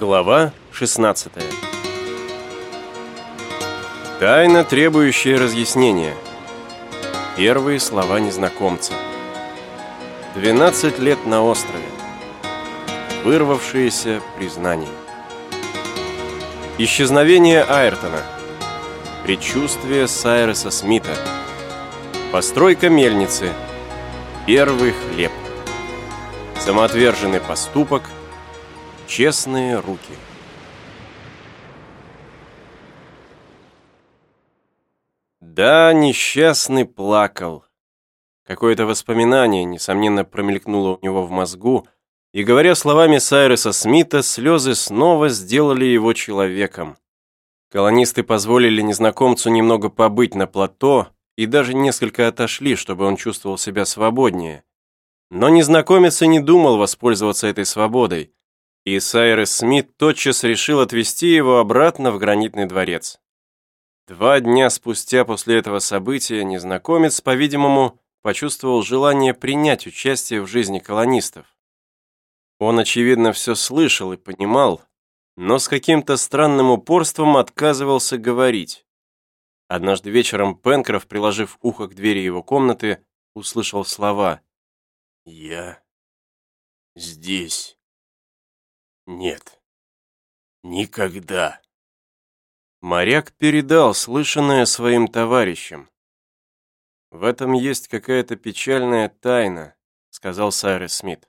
Глава 16 Тайна, требующая разъяснения. Первые слова незнакомца. 12 лет на острове. Вырвавшиеся признания. Исчезновение Айртона. Предчувствие Сайреса Смита. Постройка мельницы. Первый хлеб. Самоотверженный поступок. Честные руки. Да, несчастный плакал. Какое-то воспоминание, несомненно, промелькнуло у него в мозгу, и, говоря словами Сайреса Смита, слезы снова сделали его человеком. Колонисты позволили незнакомцу немного побыть на плато и даже несколько отошли, чтобы он чувствовал себя свободнее. Но незнакомец и не думал воспользоваться этой свободой, и Сайрес Смит тотчас решил отвезти его обратно в гранитный дворец. Два дня спустя после этого события незнакомец, по-видимому, почувствовал желание принять участие в жизни колонистов. Он, очевидно, все слышал и понимал, но с каким-то странным упорством отказывался говорить. Однажды вечером Пенкроф, приложив ухо к двери его комнаты, услышал слова «Я здесь». Нет. Никогда. Моряк передал слышанное своим товарищам. В этом есть какая-то печальная тайна, сказал Сайрес Смит.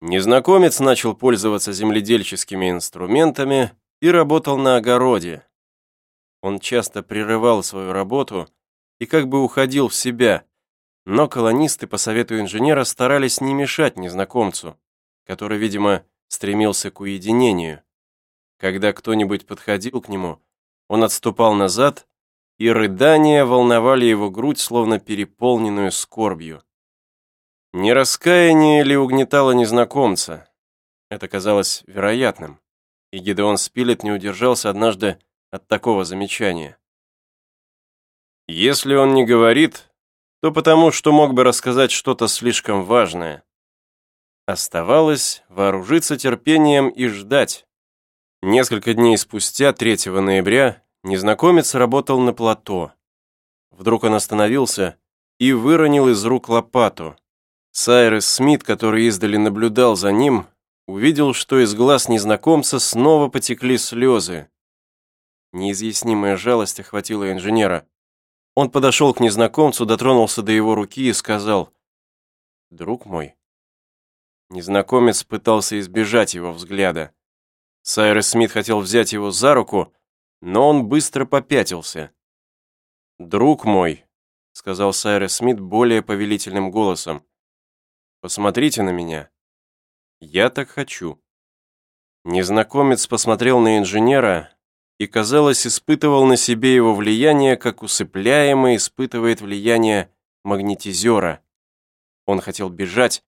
Незнакомец начал пользоваться земледельческими инструментами и работал на огороде. Он часто прерывал свою работу и как бы уходил в себя, но колонисты по совету инженера старались не мешать незнакомцу, который, видимо, стремился к уединению. Когда кто-нибудь подходил к нему, он отступал назад, и рыдания волновали его грудь, словно переполненную скорбью. Не раскаяние ли угнетало незнакомца? Это казалось вероятным, и Гидеон Спилет не удержался однажды от такого замечания. Если он не говорит, то потому, что мог бы рассказать что-то слишком важное. Оставалось вооружиться терпением и ждать. Несколько дней спустя, 3 ноября, незнакомец работал на плато. Вдруг он остановился и выронил из рук лопату. Сайрес Смит, который издали наблюдал за ним, увидел, что из глаз незнакомца снова потекли слезы. Неизъяснимая жалость охватила инженера. Он подошел к незнакомцу, дотронулся до его руки и сказал, «Друг мой, Незнакомец пытался избежать его взгляда. Сайрес Смит хотел взять его за руку, но он быстро попятился. «Друг мой», — сказал Сайрес Смит более повелительным голосом, «посмотрите на меня. Я так хочу». Незнакомец посмотрел на инженера и, казалось, испытывал на себе его влияние, как усыпляемый испытывает влияние магнетизера. Он хотел бежать,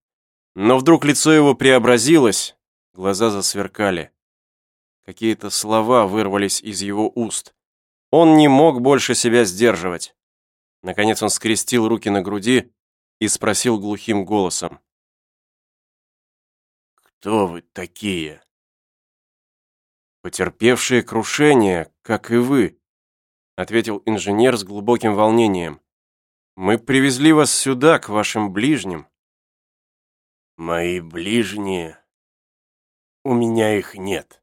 но вдруг лицо его преобразилось, глаза засверкали. Какие-то слова вырвались из его уст. Он не мог больше себя сдерживать. Наконец он скрестил руки на груди и спросил глухим голосом. «Кто вы такие?» «Потерпевшие крушение, как и вы», ответил инженер с глубоким волнением. «Мы привезли вас сюда, к вашим ближним, Мои ближние... У меня их нет.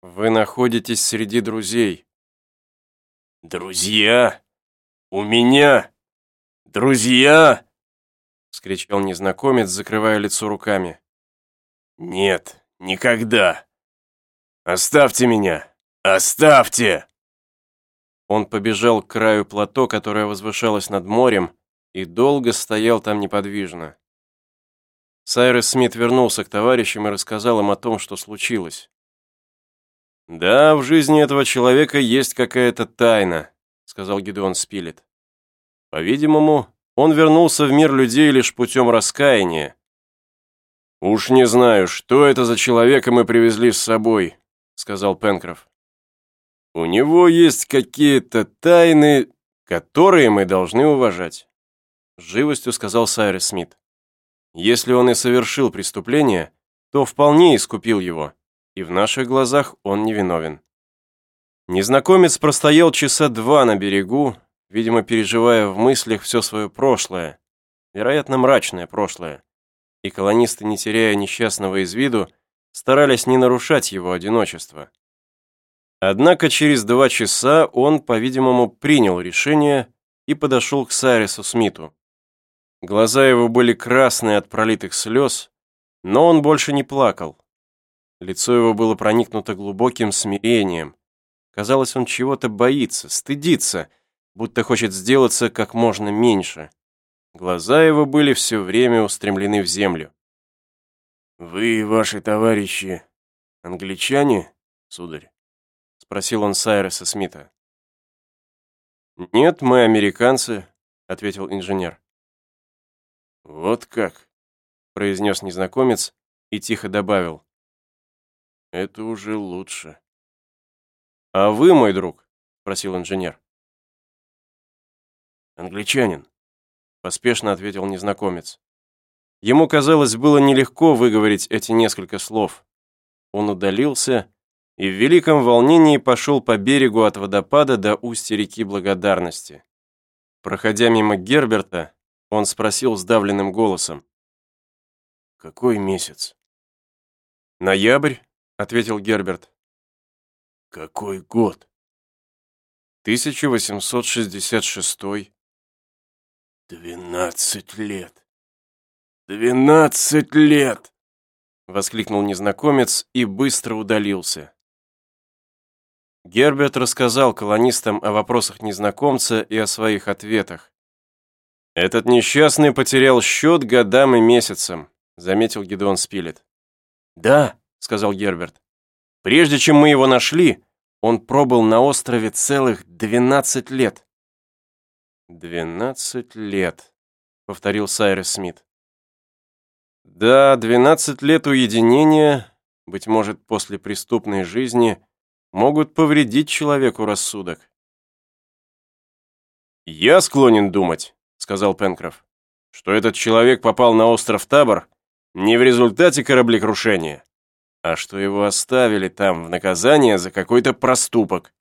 Вы находитесь среди друзей. Друзья? У меня? Друзья? Скричал незнакомец, закрывая лицо руками. Нет, никогда. Оставьте меня! Оставьте! Он побежал к краю плато, которое возвышалось над морем, и долго стоял там неподвижно. Сайрес Смит вернулся к товарищам и рассказал им о том, что случилось. «Да, в жизни этого человека есть какая-то тайна», сказал Гидеон Спилет. «По-видимому, он вернулся в мир людей лишь путем раскаяния. «Уж не знаю, что это за человека мы привезли с собой», сказал Пенкроф. «У него есть какие-то тайны, которые мы должны уважать», живостью сказал Сайрес Смит. Если он и совершил преступление, то вполне искупил его. и в наших глазах он невиновен. Незнакомец простоял часа два на берегу, видимо, переживая в мыслях все свое прошлое, вероятно, мрачное прошлое, и колонисты, не теряя несчастного из виду, старались не нарушать его одиночество. Однако через два часа он, по-видимому, принял решение и подошел к Сайрису Смиту. Глаза его были красные от пролитых слез, но он больше не плакал. Лицо его было проникнуто глубоким смирением. Казалось, он чего-то боится, стыдится, будто хочет сделаться как можно меньше. Глаза его были все время устремлены в землю. «Вы, ваши товарищи, англичане, сударь?» — спросил он Сайреса Смита. «Нет, мы американцы», — ответил инженер. «Вот как», — произнес незнакомец и тихо добавил. «Это уже лучше». «А вы, мой друг?» — спросил инженер. «Англичанин», — поспешно ответил незнакомец. Ему, казалось, было нелегко выговорить эти несколько слов. Он удалился и в великом волнении пошел по берегу от водопада до устья реки Благодарности. Проходя мимо Герберта, он спросил сдавленным голосом. «Какой месяц?» «Ноябрь», — ответил Герберт. «Какой год?» «1866». «Двенадцать лет! Двенадцать лет!» Воскликнул незнакомец и быстро удалился. Герберт рассказал колонистам о вопросах незнакомца и о своих ответах. «Этот несчастный потерял счет годам и месяцам», заметил Гедеон Спилет. «Да», — сказал Герберт. «Прежде чем мы его нашли, он пробыл на острове целых двенадцать лет». «Двенадцать лет», — повторил Сайрес Смит. «Да, двенадцать лет уединения, быть может, после преступной жизни, могут повредить человеку рассудок». «Я склонен думать», — сказал Пенкроф, «что этот человек попал на остров Табор не в результате кораблекрушения, а что его оставили там в наказание за какой-то проступок».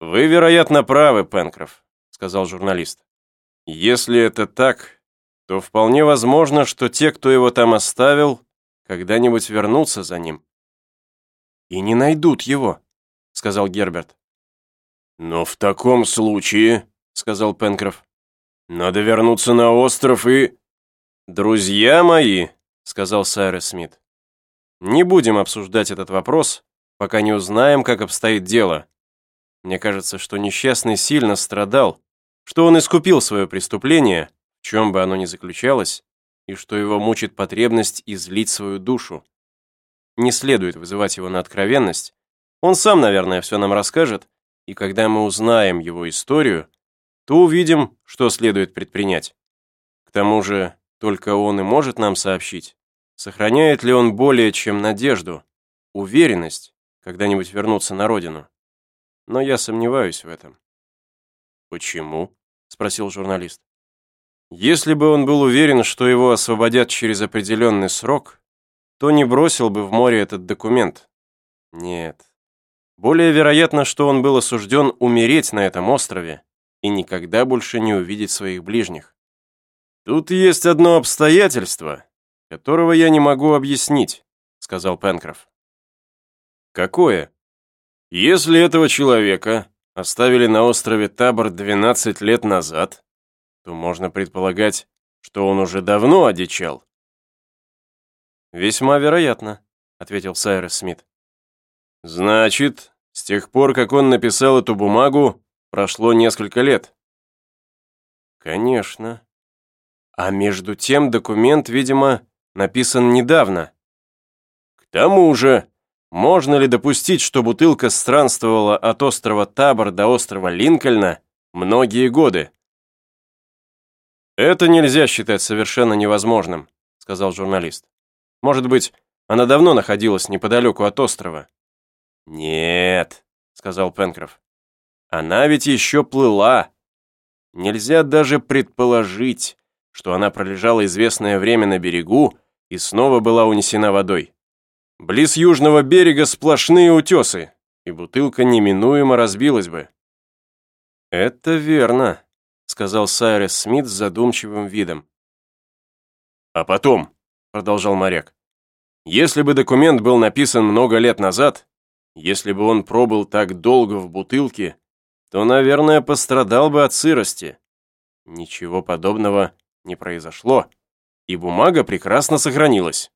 «Вы, вероятно, правы, Пенкроф», сказал журналист. Если это так, то вполне возможно, что те, кто его там оставил, когда-нибудь вернутся за ним. И не найдут его, сказал Герберт. Но в таком случае, сказал Пенкроф, надо вернуться на остров и... Друзья мои, сказал Сайрес Смит, не будем обсуждать этот вопрос, пока не узнаем, как обстоит дело. Мне кажется, что несчастный сильно страдал, что он искупил свое преступление, в чем бы оно ни заключалось, и что его мучит потребность излить свою душу. Не следует вызывать его на откровенность. Он сам, наверное, все нам расскажет, и когда мы узнаем его историю, то увидим, что следует предпринять. К тому же, только он и может нам сообщить, сохраняет ли он более чем надежду, уверенность когда-нибудь вернуться на родину. Но я сомневаюсь в этом. «Почему?» — спросил журналист. «Если бы он был уверен, что его освободят через определенный срок, то не бросил бы в море этот документ. Нет. Более вероятно, что он был осужден умереть на этом острове и никогда больше не увидеть своих ближних. Тут есть одно обстоятельство, которого я не могу объяснить», — сказал Пенкроф. «Какое? Если этого человека оставили на острове Табор 12 лет назад, то можно предполагать, что он уже давно одичал. «Весьма вероятно», — ответил Сайрес Смит. «Значит, с тех пор, как он написал эту бумагу, прошло несколько лет». «Конечно. А между тем документ, видимо, написан недавно». «К тому же, можно ли допустить, что бутылка странствовала от острова Табор до острова Линкольна многие годы? «Это нельзя считать совершенно невозможным», — сказал журналист. «Может быть, она давно находилась неподалеку от острова?» «Нет», — сказал Пенкроф. «Она ведь еще плыла. Нельзя даже предположить, что она пролежала известное время на берегу и снова была унесена водой. Близ южного берега сплошные утесы, и бутылка неминуемо разбилась бы. «Это верно», — сказал Сайрес Смит с задумчивым видом. «А потом», — продолжал моряк, «если бы документ был написан много лет назад, если бы он пробыл так долго в бутылке, то, наверное, пострадал бы от сырости. Ничего подобного не произошло, и бумага прекрасно сохранилась».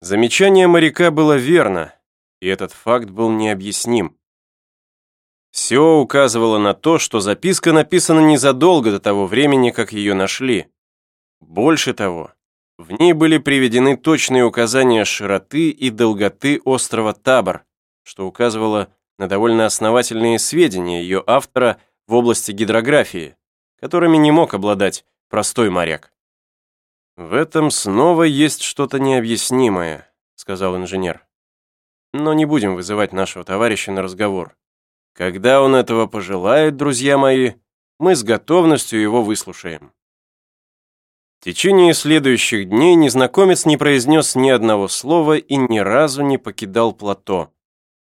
Замечание моряка было верно, и этот факт был необъясним. Все указывало на то, что записка написана незадолго до того времени, как ее нашли. Больше того, в ней были приведены точные указания широты и долготы острова Табор, что указывало на довольно основательные сведения ее автора в области гидрографии, которыми не мог обладать простой моряк. «В этом снова есть что-то необъяснимое», — сказал инженер. «Но не будем вызывать нашего товарища на разговор. Когда он этого пожелает, друзья мои, мы с готовностью его выслушаем. В течение следующих дней незнакомец не произнес ни одного слова и ни разу не покидал плато.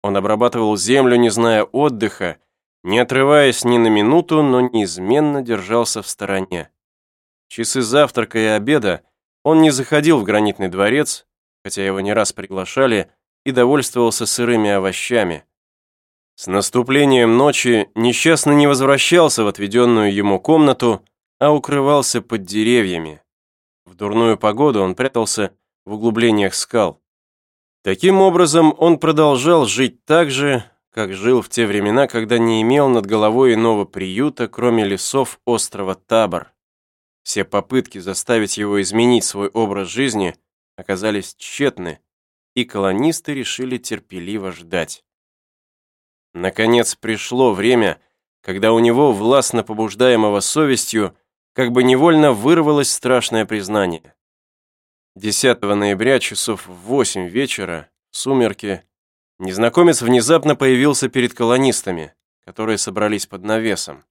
Он обрабатывал землю, не зная отдыха, не отрываясь ни на минуту, но неизменно держался в стороне. Часы завтрака и обеда он не заходил в гранитный дворец, хотя его не раз приглашали, и довольствовался сырыми овощами. С наступлением ночи несчастный не возвращался в отведенную ему комнату, а укрывался под деревьями. В дурную погоду он прятался в углублениях скал. Таким образом, он продолжал жить так же, как жил в те времена, когда не имел над головой иного приюта, кроме лесов острова Табор. Все попытки заставить его изменить свой образ жизни оказались тщетны, и колонисты решили терпеливо ждать. Наконец пришло время, когда у него, властно побуждаемого совестью, как бы невольно вырвалось страшное признание. 10 ноября часов в 8 вечера, сумерки, незнакомец внезапно появился перед колонистами, которые собрались под навесом.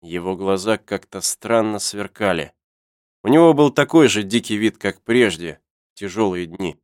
Его глаза как-то странно сверкали. У него был такой же дикий вид, как прежде, в тяжелые дни.